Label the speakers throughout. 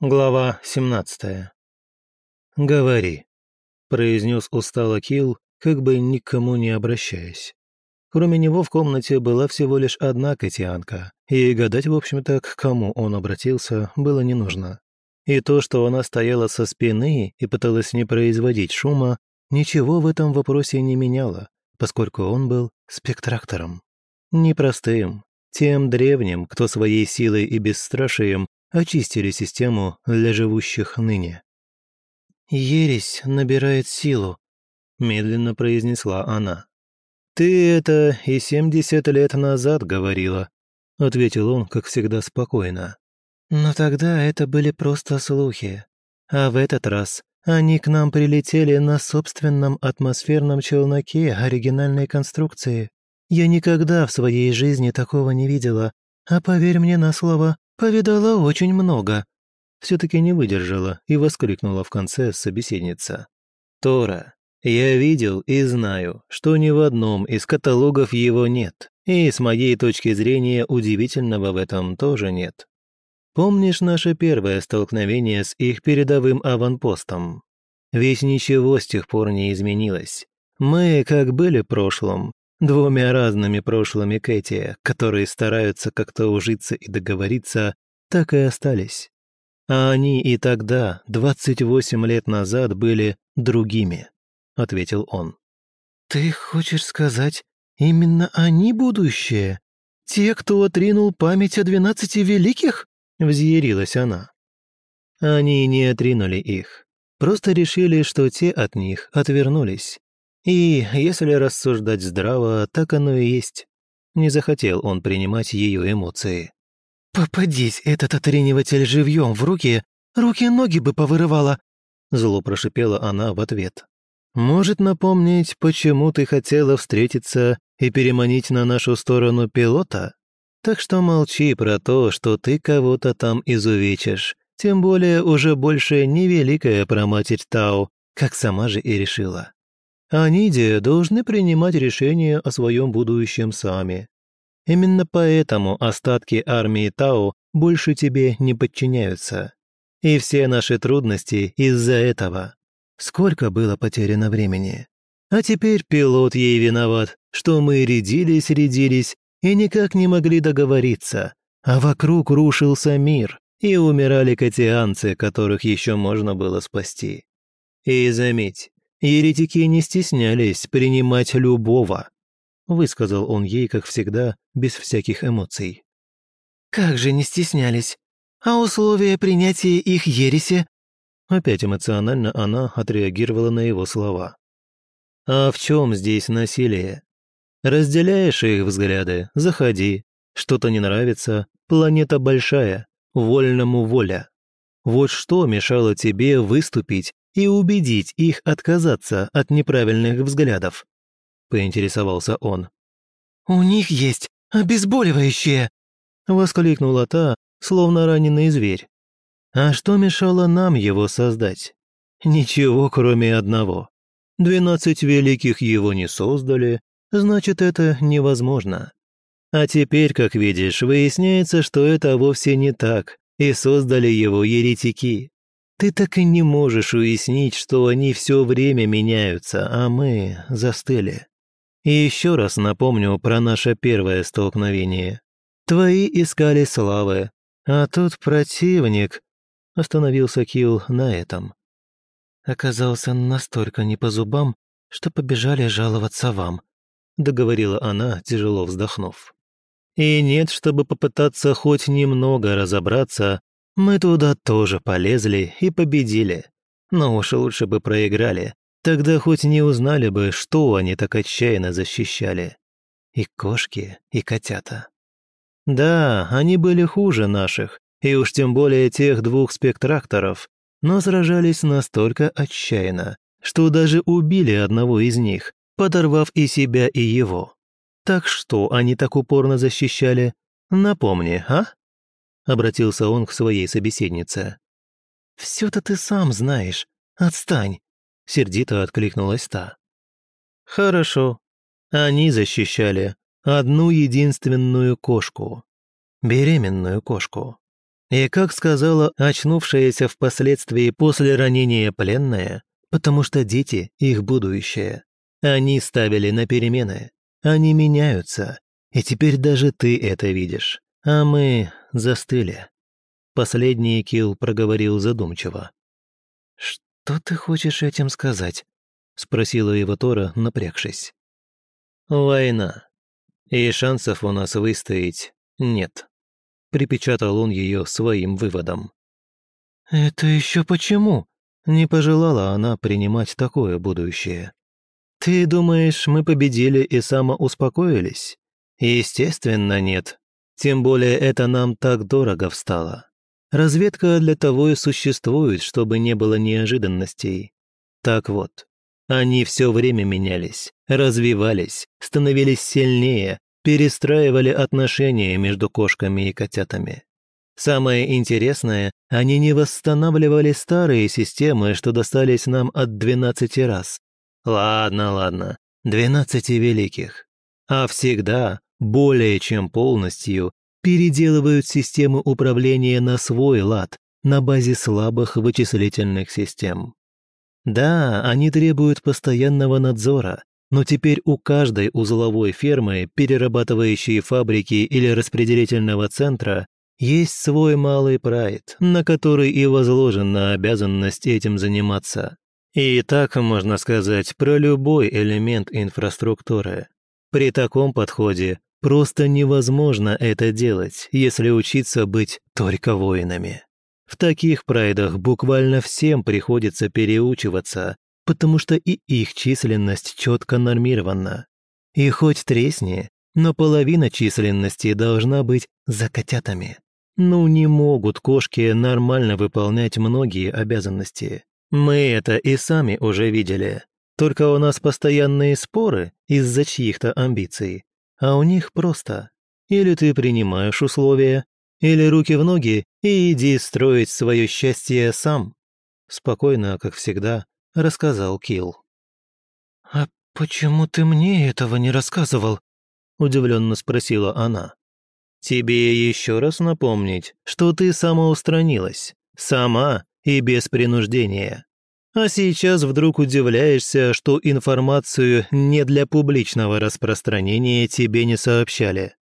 Speaker 1: Глава 17. «Говори», — произнес устало Килл, как бы никому не обращаясь. Кроме него в комнате была всего лишь одна котианка, и гадать, в общем-то, к кому он обратился, было не нужно. И то, что она стояла со спины и пыталась не производить шума, ничего в этом вопросе не меняло, поскольку он был спектрактором. Непростым, тем древним, кто своей силой и бесстрашием очистили систему для живущих ныне. «Ересь набирает силу», — медленно произнесла она. «Ты это и семьдесят лет назад говорила», — ответил он, как всегда, спокойно. «Но тогда это были просто слухи. А в этот раз они к нам прилетели на собственном атмосферном челноке оригинальной конструкции. Я никогда в своей жизни такого не видела, а поверь мне на слово, «Повидала очень много», — все-таки не выдержала и воскликнула в конце собеседница. «Тора, я видел и знаю, что ни в одном из каталогов его нет, и с моей точки зрения удивительного в этом тоже нет. Помнишь наше первое столкновение с их передовым аванпостом? Ведь ничего с тех пор не изменилось. Мы как были в прошлом, Двумя разными прошлыми Кэти, которые стараются как-то ужиться и договориться, так и остались. А они и тогда, 28 лет назад, были другими, ответил он. Ты хочешь сказать, именно они будущее? Те, кто отринул память о двенадцати великих? Взъярилась она. Они не отринули их, просто решили, что те от них отвернулись и, если рассуждать здраво, так оно и есть. Не захотел он принимать ее эмоции. «Попадись этот отрениватель живьем в руки, руки-ноги бы повырывала!» Зло прошипела она в ответ. «Может напомнить, почему ты хотела встретиться и переманить на нашу сторону пилота? Так что молчи про то, что ты кого-то там изувечишь, тем более уже больше не великая проматерь Тау, как сама же и решила. Они, де, должны принимать решения о своем будущем сами. Именно поэтому остатки армии Тау больше тебе не подчиняются. И все наши трудности из-за этого. Сколько было потеряно времени. А теперь пилот ей виноват, что мы рядились-рядились и никак не могли договориться, а вокруг рушился мир, и умирали катианцы, которых еще можно было спасти. И заметь, Еретики не стеснялись принимать любого, высказал он ей, как всегда, без всяких эмоций. «Как же не стеснялись? А условия принятия их ереси?» Опять эмоционально она отреагировала на его слова. «А в чем здесь насилие? Разделяешь их взгляды, заходи. Что-то не нравится, планета большая, вольному воля. Вот что мешало тебе выступить и убедить их отказаться от неправильных взглядов?» – поинтересовался он. «У них есть обезболивающее!» – воскликнула та, словно раненый зверь. «А что мешало нам его создать? Ничего, кроме одного. Двенадцать великих его не создали, значит, это невозможно. А теперь, как видишь, выясняется, что это вовсе не так, и создали его еретики. Ты так и не можешь уяснить, что они все время меняются, а мы застыли. И еще раз напомню про наше первое столкновение. Твои искали славы, а тут противник... Остановился Килл на этом. Оказался настолько не по зубам, что побежали жаловаться вам, договорила она, тяжело вздохнув. И нет, чтобы попытаться хоть немного разобраться, мы туда тоже полезли и победили. Но уж лучше бы проиграли. Тогда хоть не узнали бы, что они так отчаянно защищали. И кошки, и котята. Да, они были хуже наших, и уж тем более тех двух спектракторов, но сражались настолько отчаянно, что даже убили одного из них, подорвав и себя, и его. Так что они так упорно защищали? Напомни, а? Обратился он к своей собеседнице. «Все-то ты сам знаешь. Отстань!» — сердито откликнулась та. «Хорошо. Они защищали одну единственную кошку. Беременную кошку. И как сказала очнувшаяся впоследствии после ранения пленная, потому что дети – их будущее. Они ставили на перемены, они меняются, и теперь даже ты это видишь, а мы застыли. Последний Килл проговорил задумчиво. «Что ты хочешь этим сказать?» — спросила его Тора, напрягшись. «Война. И шансов у нас выстоять нет», — припечатал он ее своим выводом. «Это еще почему?» — не пожелала она принимать такое будущее. «Ты думаешь, мы победили и самоуспокоились? Естественно, нет. Тем более это нам так дорого встало. Разведка для того и существует, чтобы не было неожиданностей. Так вот, они все время менялись, развивались, становились сильнее, перестраивали отношения между кошками и котятами. Самое интересное, они не восстанавливали старые системы, что достались нам от двенадцати раз. Ладно, ладно, двенадцати великих. А всегда, более чем полностью, переделывают системы управления на свой лад, на базе слабых вычислительных систем. Да, они требуют постоянного надзора, но теперь у каждой узловой фермы, перерабатывающей фабрики или распределительного центра, есть свой малый прайд, на который и возложена обязанность этим заниматься. И так можно сказать про любой элемент инфраструктуры. При таком подходе Просто невозможно это делать, если учиться быть только воинами. В таких прайдах буквально всем приходится переучиваться, потому что и их численность четко нормирована. И хоть тресни, но половина численности должна быть за котятами. Ну не могут кошки нормально выполнять многие обязанности. Мы это и сами уже видели. Только у нас постоянные споры из-за чьих-то амбиций, а у них просто. Или ты принимаешь условия, или руки в ноги и иди строить свое счастье сам. Спокойно, как всегда, рассказал Килл. «А почему ты мне этого не рассказывал?» удивленно спросила она. «Тебе еще раз напомнить, что ты самоустранилась. Сама и без принуждения. А сейчас вдруг удивляешься, что информацию не для публичного распространения тебе не сообщали.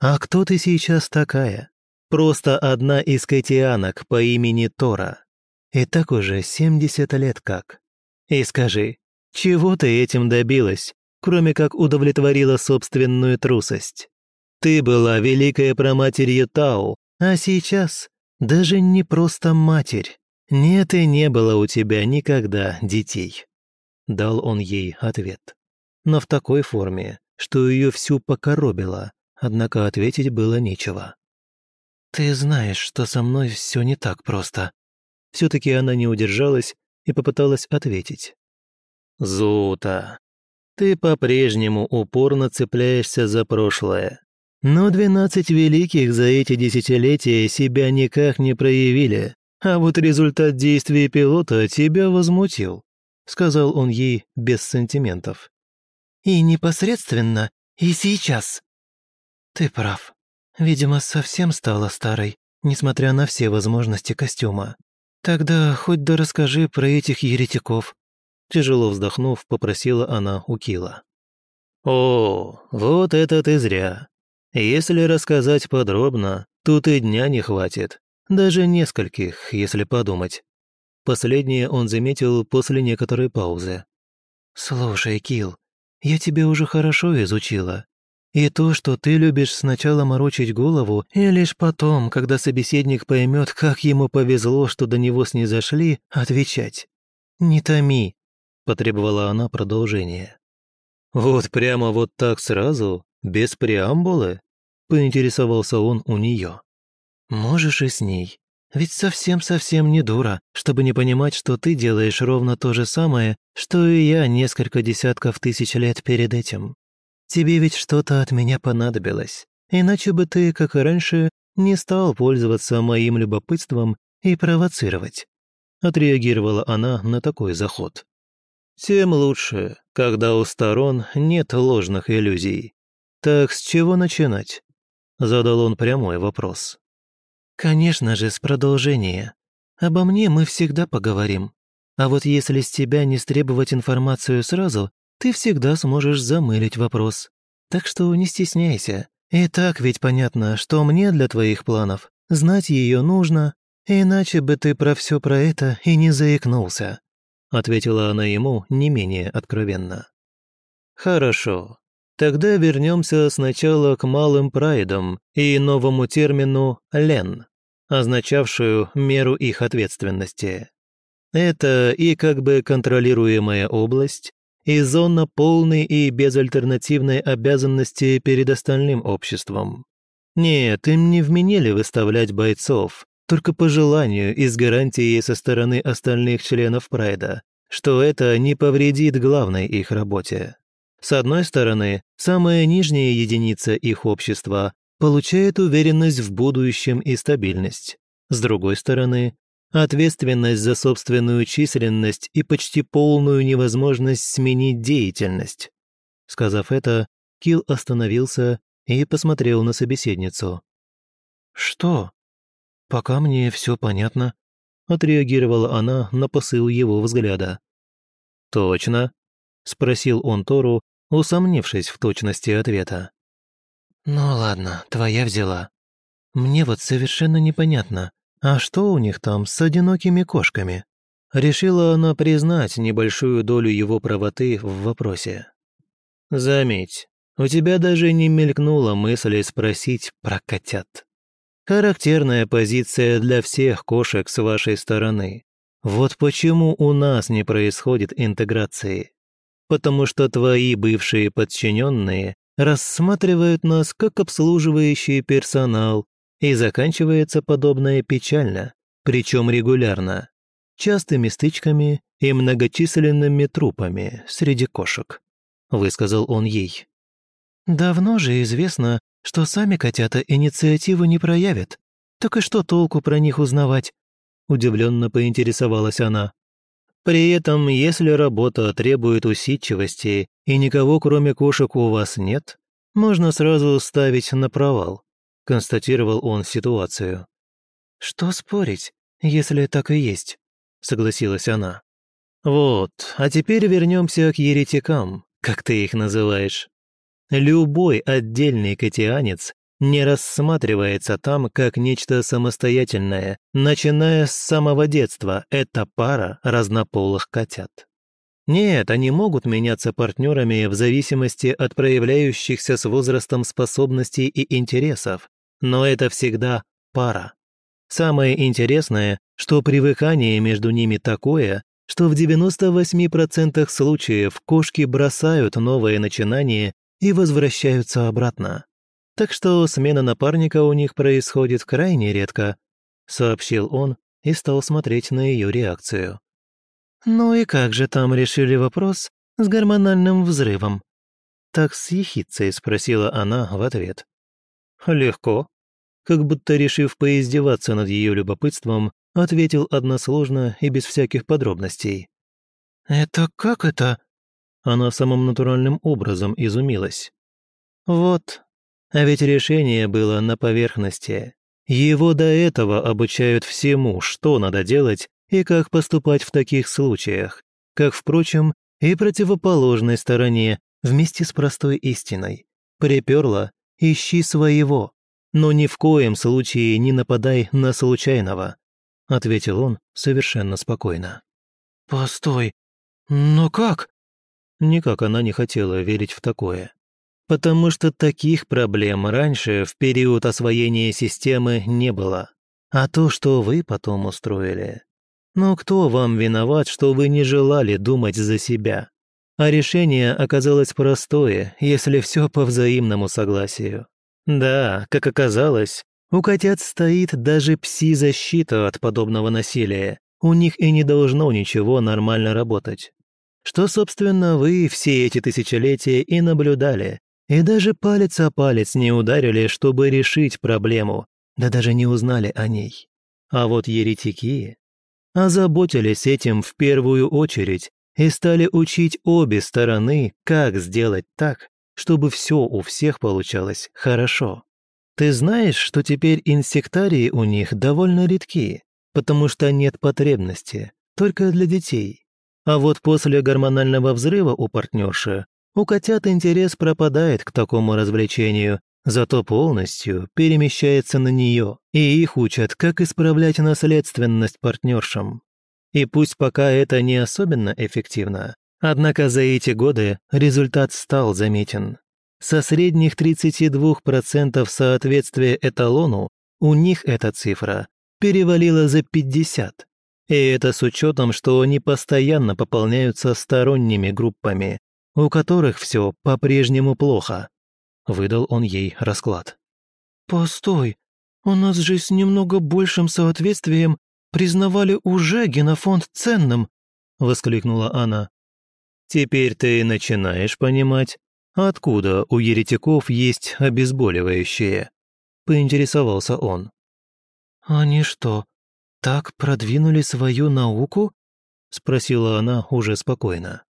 Speaker 1: А кто ты сейчас такая? Просто одна из катианок по имени Тора. И так уже 70 лет как. И скажи, чего ты этим добилась, кроме как удовлетворила собственную трусость? Ты была великая проматерью Тау, а сейчас даже не просто матерь, «Нет и не было у тебя никогда детей», — дал он ей ответ. Но в такой форме, что ее всю покоробило, однако ответить было нечего. «Ты знаешь, что со мной все не так просто». Все-таки она не удержалась и попыталась ответить. «Зута, ты по-прежнему упорно цепляешься за прошлое. Но двенадцать великих за эти десятилетия себя никак не проявили, а вот результат действий пилота тебя возмутил», — сказал он ей без сантиментов. «И непосредственно, и сейчас». «Ты прав. Видимо, совсем стала старой, несмотря на все возможности костюма. Тогда хоть да расскажи про этих еретиков». Тяжело вздохнув, попросила она у Кила. «О, вот это ты зря. Если рассказать подробно, тут и дня не хватит. Даже нескольких, если подумать. Последнее он заметил после некоторой паузы. «Слушай, Кил, я тебя уже хорошо изучила. И то, что ты любишь сначала морочить голову, и лишь потом, когда собеседник поймет, как ему повезло, что до него снизошли, отвечать. Не томи», — потребовала она продолжения. «Вот прямо вот так сразу, без преамбулы?» — поинтересовался он у нее. Можешь и с ней. Ведь совсем-совсем не дура, чтобы не понимать, что ты делаешь ровно то же самое, что и я несколько десятков тысяч лет перед этим. Тебе ведь что-то от меня понадобилось. Иначе бы ты, как и раньше, не стал пользоваться моим любопытством и провоцировать. Отреагировала она на такой заход. Тем лучше, когда у сторон нет ложных иллюзий. Так с чего начинать? Задал он прямой вопрос. «Конечно же, с продолжения. Обо мне мы всегда поговорим. А вот если с тебя не стребовать информацию сразу, ты всегда сможешь замылить вопрос. Так что не стесняйся. И так ведь понятно, что мне для твоих планов знать ее нужно, иначе бы ты про все про это и не заикнулся», ответила она ему не менее откровенно. «Хорошо. Тогда вернемся сначала к малым прайдам и новому термину «лен», означавшую меру их ответственности. Это и как бы контролируемая область, и зона полной и безальтернативной обязанности перед остальным обществом. Нет, им не вменили выставлять бойцов, только по желанию и с гарантией со стороны остальных членов Прайда, что это не повредит главной их работе. С одной стороны, самая нижняя единица их общества получает уверенность в будущем и стабильность. С другой стороны, ответственность за собственную численность и почти полную невозможность сменить деятельность. Сказав это, Кил остановился и посмотрел на собеседницу. «Что? Пока мне все понятно», — отреагировала она на посыл его взгляда. «Точно?» — спросил он Тору, усомнившись в точности ответа. «Ну ладно, твоя взяла. Мне вот совершенно непонятно, а что у них там с одинокими кошками?» Решила она признать небольшую долю его правоты в вопросе. «Заметь, у тебя даже не мелькнула мысль спросить про котят. Характерная позиция для всех кошек с вашей стороны. Вот почему у нас не происходит интеграции потому что твои бывшие подчиненные рассматривают нас как обслуживающий персонал, и заканчивается подобное печально, причем регулярно, частыми стычками и многочисленными трупами среди кошек», — высказал он ей. «Давно же известно, что сами котята инициативу не проявят. Так и что толку про них узнавать?» Удивленно поинтересовалась она. При этом, если работа требует усидчивости и никого кроме кошек у вас нет, можно сразу ставить на провал», – констатировал он ситуацию. «Что спорить, если так и есть?» – согласилась она. «Вот, а теперь вернемся к еретикам, как ты их называешь. Любой отдельный катианец не рассматривается там как нечто самостоятельное, начиная с самого детства, это пара разнополых котят. Нет, они могут меняться партнерами в зависимости от проявляющихся с возрастом способностей и интересов, но это всегда пара. Самое интересное, что привыкание между ними такое, что в 98% случаев кошки бросают новое начинание и возвращаются обратно. Так что смена напарника у них происходит крайне редко», — сообщил он и стал смотреть на ее реакцию. «Ну и как же там решили вопрос с гормональным взрывом?» Так с ехицей спросила она в ответ. «Легко», как будто решив поиздеваться над ее любопытством, ответил односложно и без всяких подробностей. «Это как это?» Она самым натуральным образом изумилась. «Вот, а ведь решение было на поверхности. Его до этого обучают всему, что надо делать и как поступать в таких случаях, как, впрочем, и противоположной стороне вместе с простой истиной. Приперла – ищи своего, но ни в коем случае не нападай на случайного», – ответил он совершенно спокойно. «Постой, но как?» Никак она не хотела верить в такое потому что таких проблем раньше в период освоения системы не было. А то, что вы потом устроили. Но кто вам виноват, что вы не желали думать за себя? А решение оказалось простое, если все по взаимному согласию. Да, как оказалось, у котят стоит даже пси-защита от подобного насилия. У них и не должно ничего нормально работать. Что, собственно, вы все эти тысячелетия и наблюдали, и даже палец о палец не ударили, чтобы решить проблему, да даже не узнали о ней. А вот еретики озаботились этим в первую очередь и стали учить обе стороны, как сделать так, чтобы все у всех получалось хорошо. Ты знаешь, что теперь инсектарии у них довольно редки, потому что нет потребности, только для детей. А вот после гормонального взрыва у партнерши у котят интерес пропадает к такому развлечению, зато полностью перемещается на нее, и их учат, как исправлять наследственность партнершам. И пусть пока это не особенно эффективно, однако за эти годы результат стал заметен. Со средних 32% соответствия эталону у них эта цифра перевалила за 50. И это с учетом, что они постоянно пополняются сторонними группами, у которых все по-прежнему плохо. Выдал он ей расклад. «Постой, у нас же с немного большим соответствием признавали уже генофонд ценным», — воскликнула она. «Теперь ты начинаешь понимать, откуда у еретиков есть обезболивающее?» — поинтересовался он. «Они что, так продвинули свою науку?» — спросила она уже спокойно.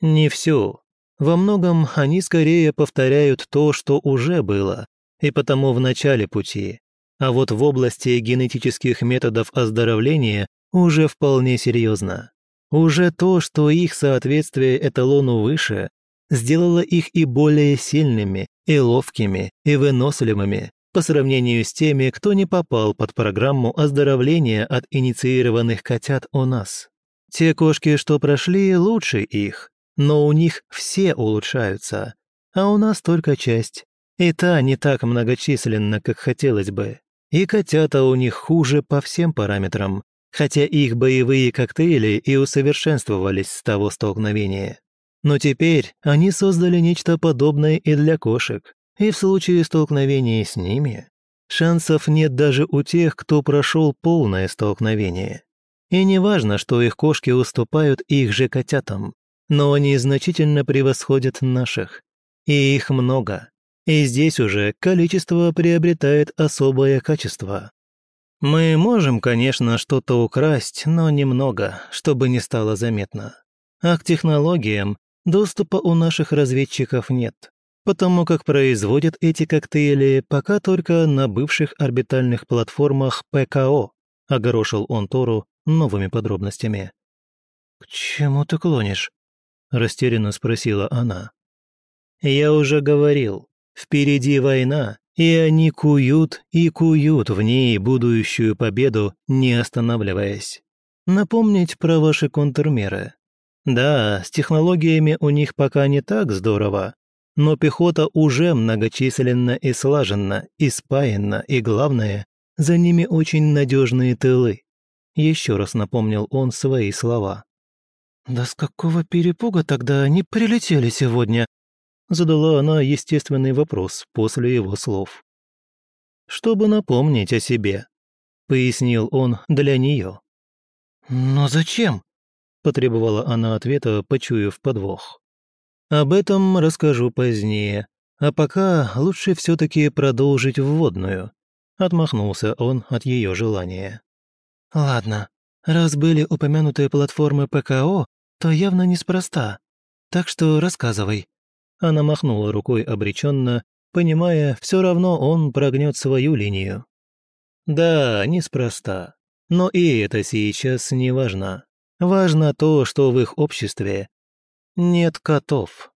Speaker 1: «Не все. Во многом они скорее повторяют то, что уже было, и потому в начале пути, а вот в области генетических методов оздоровления уже вполне серьезно. Уже то, что их соответствие эталону выше, сделало их и более сильными, и ловкими, и выносливыми по сравнению с теми, кто не попал под программу оздоровления от инициированных котят у нас. Те кошки, что прошли, лучше их, но у них все улучшаются, а у нас только часть. И та не так многочисленна, как хотелось бы. И котята у них хуже по всем параметрам, хотя их боевые коктейли и усовершенствовались с того столкновения. Но теперь они создали нечто подобное и для кошек, и в случае столкновения с ними шансов нет даже у тех, кто прошел полное столкновение. И не важно, что их кошки уступают их же котятам, но они значительно превосходят наших. И их много. И здесь уже количество приобретает особое качество. Мы можем, конечно, что-то украсть, но немного, чтобы не стало заметно. А к технологиям доступа у наших разведчиков нет, потому как производят эти коктейли пока только на бывших орбитальных платформах ПКО, огорошил он Тору новыми подробностями. «К чему ты клонишь?» – растерянно спросила она. «Я уже говорил, Впереди война, и они куют и куют в ней будущую победу, не останавливаясь. Напомнить про ваши контрмеры. Да, с технологиями у них пока не так здорово, но пехота уже многочисленна и слаженна, и спаянна, и главное, за ними очень надежные тылы. Еще раз напомнил он свои слова. «Да с какого перепуга тогда они прилетели сегодня?» Задала она естественный вопрос после его слов. «Чтобы напомнить о себе», — пояснил он для нее. «Но зачем?» — потребовала она ответа, почуяв подвох. «Об этом расскажу позднее, а пока лучше все-таки продолжить вводную», — отмахнулся он от ее желания. «Ладно, раз были упомянутые платформы ПКО, то явно неспроста. Так что рассказывай, она махнула рукой обреченно, понимая, все равно он прогнет свою линию. Да, неспроста. Но и это сейчас не важно. Важно то, что в их обществе нет котов.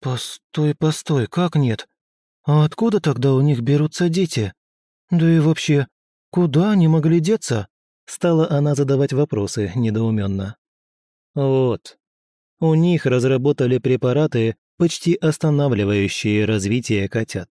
Speaker 1: Постой, постой, как нет? А откуда тогда у них берутся дети? Да и вообще, куда они могли деться? Стала она задавать вопросы недоуменно. Вот. У них разработали препараты, почти останавливающие развитие котят.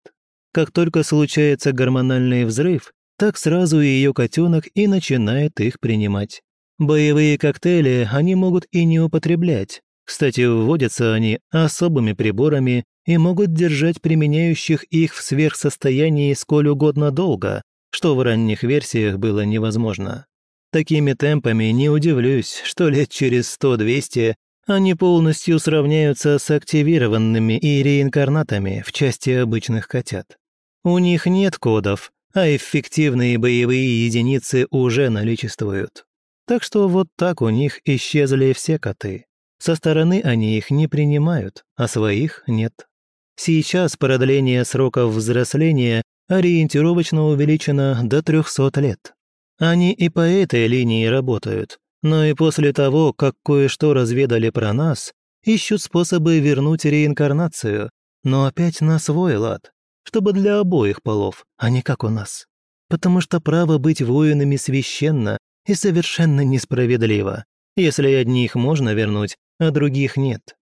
Speaker 1: Как только случается гормональный взрыв, так сразу ее котенок и начинает их принимать. Боевые коктейли они могут и не употреблять. Кстати, вводятся они особыми приборами и могут держать применяющих их в сверхсостоянии сколь угодно долго, что в ранних версиях было невозможно. Такими темпами не удивлюсь, что лет через 100-200 они полностью сравняются с активированными и реинкарнатами в части обычных котят. У них нет кодов, а эффективные боевые единицы уже наличествуют. Так что вот так у них исчезли все коты. Со стороны они их не принимают, а своих нет. Сейчас продление сроков взросления ориентировочно увеличена до 300 лет. Они и по этой линии работают, но и после того, как кое-что разведали про нас, ищут способы вернуть реинкарнацию, но опять на свой лад, чтобы для обоих полов, а не как у нас. Потому что право быть воинами священно и совершенно несправедливо, если одних можно вернуть, а других нет.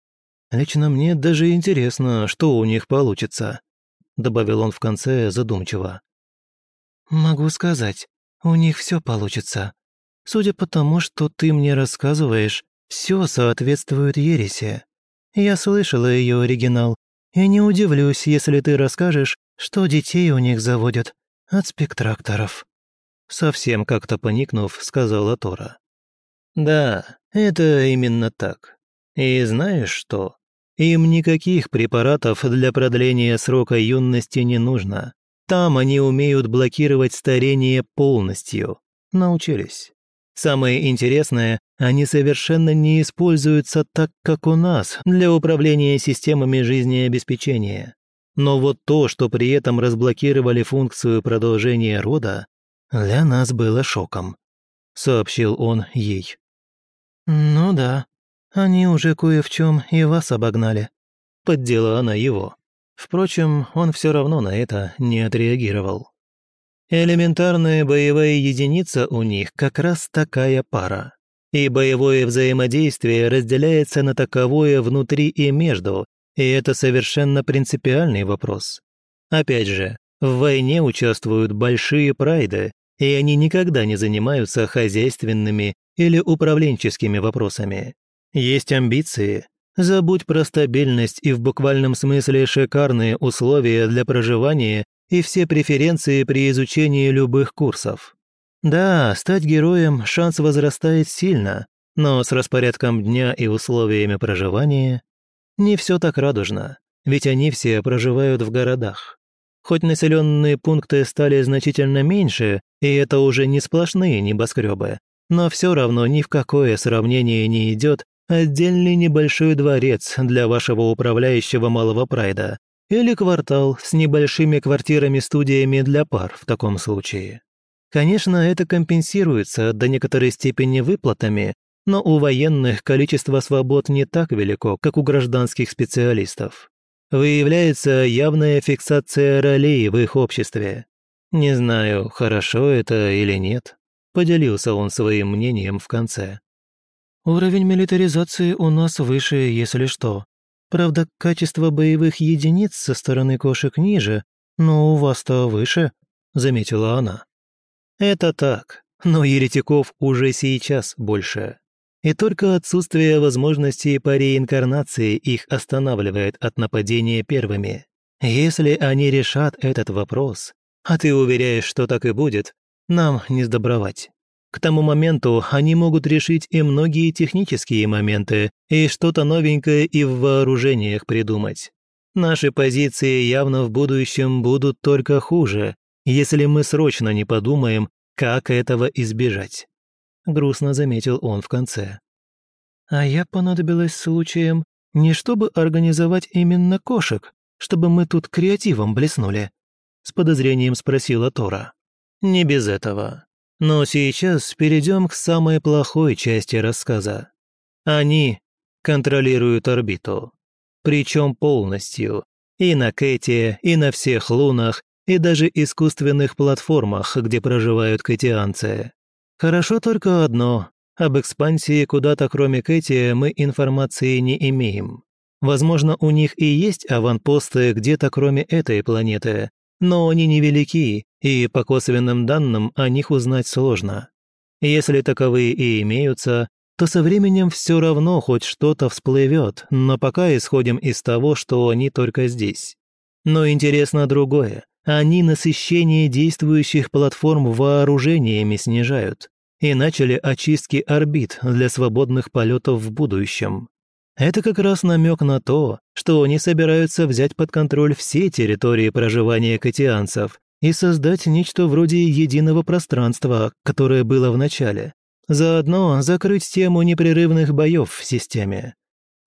Speaker 1: Лично мне даже интересно, что у них получится», добавил он в конце задумчиво. «Могу сказать, у них все получится. Судя по тому, что ты мне рассказываешь, все соответствует ереси. Я слышала ее оригинал, и не удивлюсь, если ты расскажешь, что детей у них заводят от спектракторов». Совсем как-то поникнув, сказала Тора. «Да, это именно так. И знаешь что? Им никаких препаратов для продления срока юности не нужно. Там они умеют блокировать старение полностью. Научились. Самое интересное, они совершенно не используются так, как у нас, для управления системами жизнеобеспечения. Но вот то, что при этом разблокировали функцию продолжения рода, для нас было шоком», — сообщил он ей. «Ну да, они уже кое в чем и вас обогнали», — поддела она его. Впрочем, он все равно на это не отреагировал. Элементарная боевая единица у них как раз такая пара. И боевое взаимодействие разделяется на таковое внутри и между, и это совершенно принципиальный вопрос. Опять же, в войне участвуют большие прайды, и они никогда не занимаются хозяйственными или управленческими вопросами. Есть амбиции, забудь про стабильность и в буквальном смысле шикарные условия для проживания и все преференции при изучении любых курсов. Да, стать героем шанс возрастает сильно, но с распорядком дня и условиями проживания не все так радужно, ведь они все проживают в городах. Хоть населенные пункты стали значительно меньше, и это уже не сплошные небоскребы, но все равно ни в какое сравнение не идет отдельный небольшой дворец для вашего управляющего малого прайда, или квартал с небольшими квартирами-студиями для пар в таком случае. Конечно, это компенсируется до некоторой степени выплатами, но у военных количество свобод не так велико, как у гражданских специалистов. Выявляется явная фиксация ролей в их обществе. Не знаю, хорошо это или нет, поделился он своим мнением в конце. Уровень милитаризации у нас выше, если что, Правда, качество боевых единиц со стороны кошек ниже, но у вас-то выше», — заметила она. «Это так, но еретиков уже сейчас больше. И только отсутствие возможности по реинкарнации их останавливает от нападения первыми. Если они решат этот вопрос, а ты уверяешь, что так и будет, нам не сдобровать. К тому моменту они могут решить и многие технические моменты, и что-то новенькое и в вооружениях придумать. Наши позиции явно в будущем будут только хуже, если мы срочно не подумаем, как этого избежать. Грустно заметил он в конце. А я понадобилась случаем не чтобы организовать именно кошек, чтобы мы тут креативом блеснули? С подозрением спросила Тора. Не без этого. Но сейчас перейдем к самой плохой части рассказа. Они контролируют орбиту. Причем полностью. И на Кэте, и на всех лунах, и даже искусственных платформах, где проживают кэтианцы. Хорошо только одно. Об экспансии куда-то кроме Кэти мы информации не имеем. Возможно, у них и есть аванпосты где-то кроме этой планеты, но они невелики, и по косвенным данным о них узнать сложно. Если таковые и имеются, то со временем все равно хоть что-то всплывет, но пока исходим из того, что они только здесь. Но интересно другое. Они насыщение действующих платформ вооружениями снижают и начали очистки орбит для свободных полетов в будущем. Это как раз намек на то, что они собираются взять под контроль все территории проживания катианцев и создать нечто вроде единого пространства, которое было в начале. Заодно закрыть тему непрерывных боев в системе.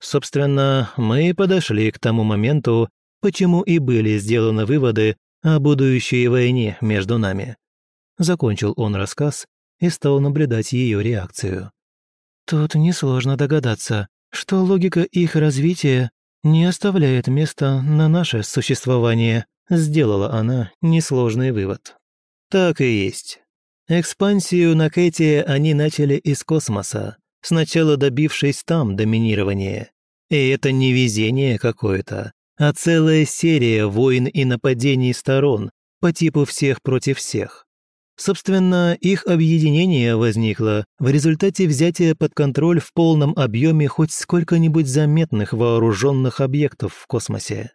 Speaker 1: Собственно, мы подошли к тому моменту, почему и были сделаны выводы о будущей войне между нами. Закончил он рассказ и стал наблюдать ее реакцию.
Speaker 2: Тут несложно догадаться, что логика их развития не оставляет места на наше существование,
Speaker 1: сделала она несложный вывод. Так и есть. Экспансию на Кэти они начали из космоса, сначала добившись там доминирования. И это не везение какое-то, а целая серия войн и нападений сторон по типу всех против всех. Собственно, их объединение возникло в результате взятия под контроль в полном объеме хоть сколько-нибудь заметных вооруженных объектов в космосе.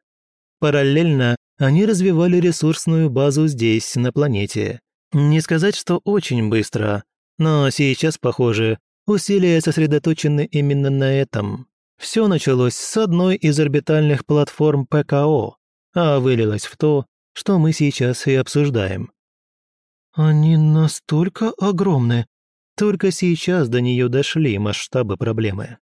Speaker 1: Параллельно они развивали ресурсную базу здесь, на планете. Не сказать, что очень быстро, но сейчас, похоже, усилия сосредоточены именно на этом. Все началось с одной из орбитальных платформ ПКО, а вылилось в то, что мы сейчас и обсуждаем.
Speaker 2: «Они настолько огромны?»
Speaker 1: Только сейчас до нее дошли масштабы проблемы.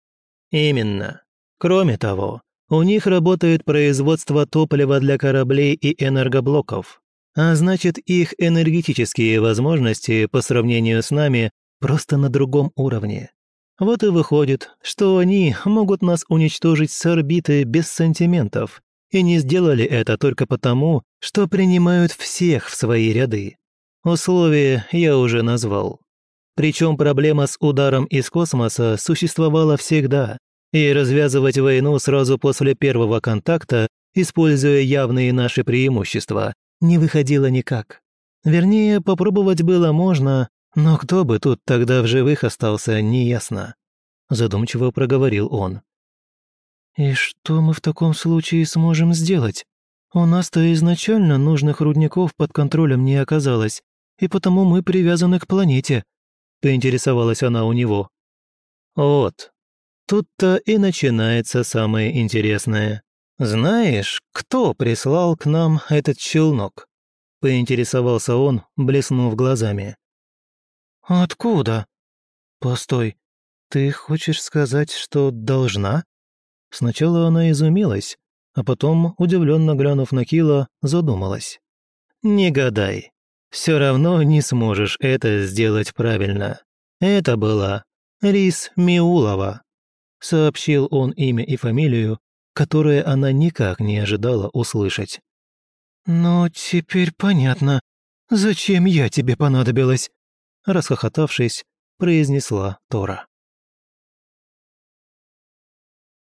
Speaker 1: Именно. Кроме того, у них работает производство топлива для кораблей и энергоблоков, а значит, их энергетические возможности по сравнению с нами просто на другом уровне. Вот и выходит, что они могут нас уничтожить с орбиты без сантиментов, и не сделали это только потому, что принимают всех в свои ряды. Условия я уже назвал. Причем проблема с ударом из космоса существовала всегда, и развязывать войну сразу после первого контакта, используя явные наши преимущества, не выходило никак. Вернее, попробовать было можно, но кто бы тут тогда в живых остался, неясно. Задумчиво проговорил он.
Speaker 2: «И что мы в таком случае сможем сделать? У нас-то изначально нужных рудников под контролем не оказалось, и потому мы привязаны к планете», — поинтересовалась она у него.
Speaker 1: «Вот, тут-то и начинается самое интересное. Знаешь, кто прислал к нам этот челнок?» — поинтересовался он, блеснув глазами.
Speaker 2: «Откуда?» «Постой, ты хочешь сказать, что должна?»
Speaker 1: Сначала она изумилась, а потом, удивленно глянув на Кила, задумалась. «Не гадай. Все равно не сможешь это сделать правильно. Это была Рис Миулова», — сообщил он имя и фамилию, которые она никак не ожидала услышать.
Speaker 2: «Ну, теперь понятно, зачем я тебе понадобилась?»
Speaker 1: Расхохотавшись, произнесла Тора.